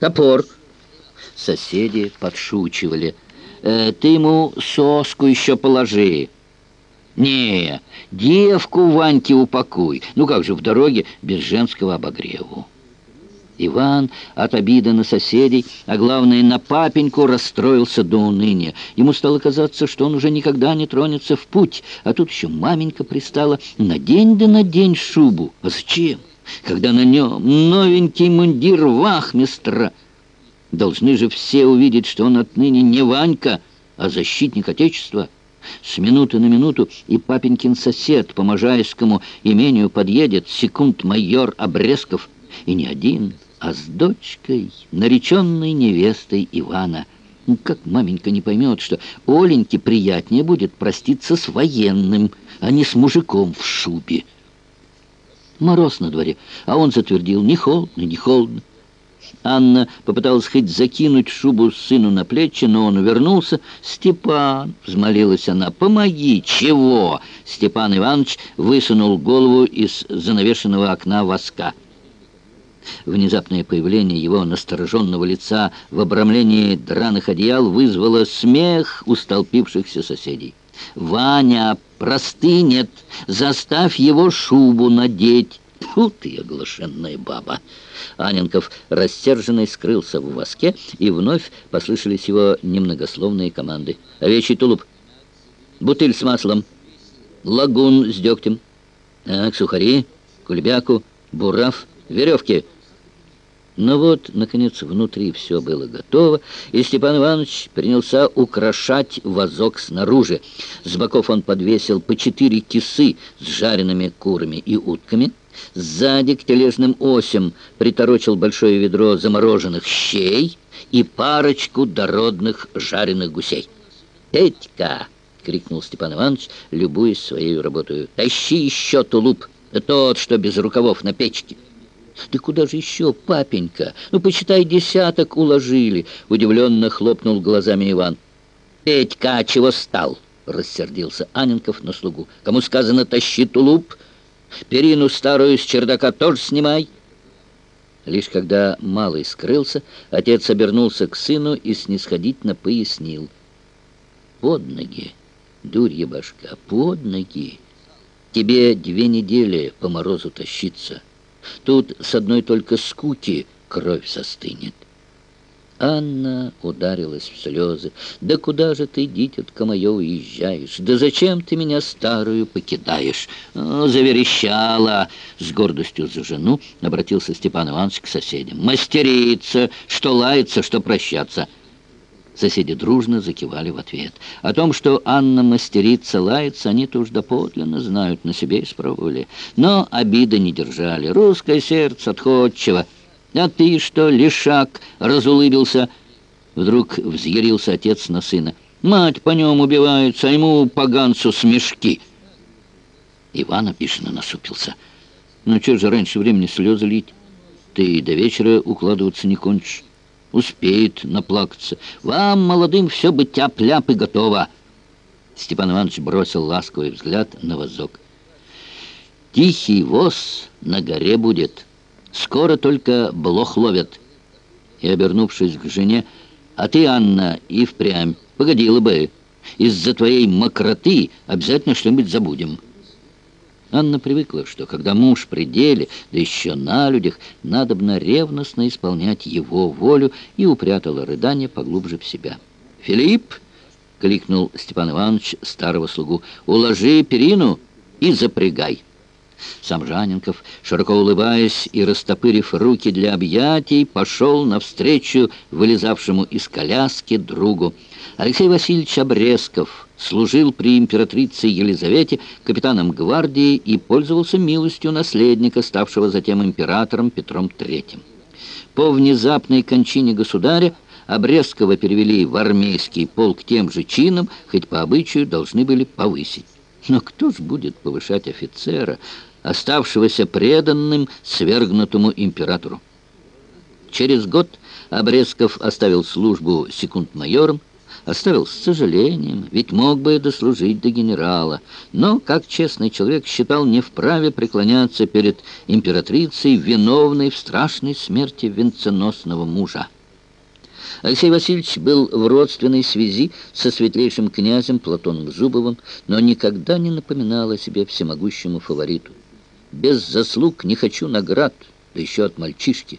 Топор. Соседи подшучивали. «Э, «Ты ему соску еще положи». «Не, девку Ваньке упакуй. Ну как же в дороге без женского обогреву?» Иван от обиды на соседей, а главное на папеньку, расстроился до уныния. Ему стало казаться, что он уже никогда не тронется в путь, а тут еще маменька пристала. «Надень да надень шубу. А зачем? Когда на нем новенький мундир вахмистра. Должны же все увидеть, что он отныне не Ванька, а защитник Отечества». С минуты на минуту и папенькин сосед по Можайскому имению подъедет секунд-майор Обрезков, и не один, а с дочкой, нареченной невестой Ивана. Ну, как маменька не поймет, что Оленьке приятнее будет проститься с военным, а не с мужиком в шубе. Мороз на дворе, а он затвердил, не холодно, не холодно. Анна попыталась хоть закинуть шубу сыну на плечи, но он увернулся. «Степан!» — взмолилась она. «Помоги!» «Чего?» Степан Иванович высунул голову из занавешенного окна воска. Внезапное появление его настороженного лица в обрамлении драных одеял вызвало смех у столпившихся соседей. «Ваня простынет! Заставь его шубу надеть!» Фу ты, оглашенная баба!» Аненков, рассерженный, скрылся в воске, и вновь послышались его немногословные команды. «Овечий тулуп! Бутыль с маслом! Лагун с дегтем! Так, сухари, кульбяку, бурав, веревки!» Но вот, наконец, внутри все было готово, и Степан Иванович принялся украшать вазок снаружи. С боков он подвесил по четыре кисы с жареными курами и утками. Сзади к тележным осям приторочил большое ведро замороженных щей и парочку дородных жареных гусей. «Петька!» — крикнул Степан Иванович, любуясь своей работой. «Тащи еще тулуп, тот, что без рукавов на печке». «Да куда же еще, папенька? Ну, почитай, десяток уложили!» Удивленно хлопнул глазами Иван. «Петька, чего стал?» Рассердился Аненков на слугу. «Кому сказано, тащи тулуп? Перину старую с чердака тоже снимай!» Лишь когда малый скрылся, отец обернулся к сыну и снисходительно пояснил. «Под ноги, дурья башка, под ноги! Тебе две недели по морозу тащиться!» Тут с одной только скуки кровь застынет. Анна ударилась в слезы. «Да куда же ты, дитятка мое, уезжаешь? Да зачем ты меня старую покидаешь?» Заверещала с гордостью за жену, обратился Степан Иванович к соседям. «Мастерица, что лается, что прощаться!» Соседи дружно закивали в ответ. О том, что Анна мастерица лается, они-то уж доподлинно знают, на себе испробовали. Но обиды не держали. Русское сердце отходчиво. «А ты что, лишак?» — разулыбился. Вдруг взъярился отец на сына. «Мать по нем убивается, а ему поганцу смешки». Иван опишно насупился. «Ну что же раньше времени слезы лить? Ты до вечера укладываться не кончишь» успеет наплакаться. Вам, молодым, все бы тяп-ляп и готово. Степан Иванович бросил ласковый взгляд на возок. Тихий воз на горе будет. Скоро только блох ловят. И, обернувшись к жене, а ты, Анна, и впрямь, погодила бы. Из-за твоей мокроты обязательно что-нибудь забудем. Анна привыкла, что когда муж при деле, да еще на людях, надобно ревностно исполнять его волю и упрятала рыдание поглубже в себя. «Филипп!» — кликнул Степан Иванович старого слугу. «Уложи перину и запрягай!» Сам Жаненков, широко улыбаясь и растопырив руки для объятий, пошел навстречу вылезавшему из коляски другу. Алексей Васильевич Обрезков служил при императрице Елизавете капитаном гвардии и пользовался милостью наследника, ставшего затем императором Петром III. По внезапной кончине государя Обрезкова перевели в армейский полк тем же чином, хоть по обычаю должны были повысить. Но кто ж будет повышать офицера, оставшегося преданным свергнутому императору? Через год Обрезков оставил службу секунд-майором, Оставил с сожалением, ведь мог бы дослужить до генерала, но, как честный человек, считал не вправе преклоняться перед императрицей, виновной в страшной смерти венценосного мужа. Алексей Васильевич был в родственной связи со светлейшим князем Платоном Зубовым, но никогда не напоминал о себе всемогущему фавориту. «Без заслуг не хочу наград, да еще от мальчишки».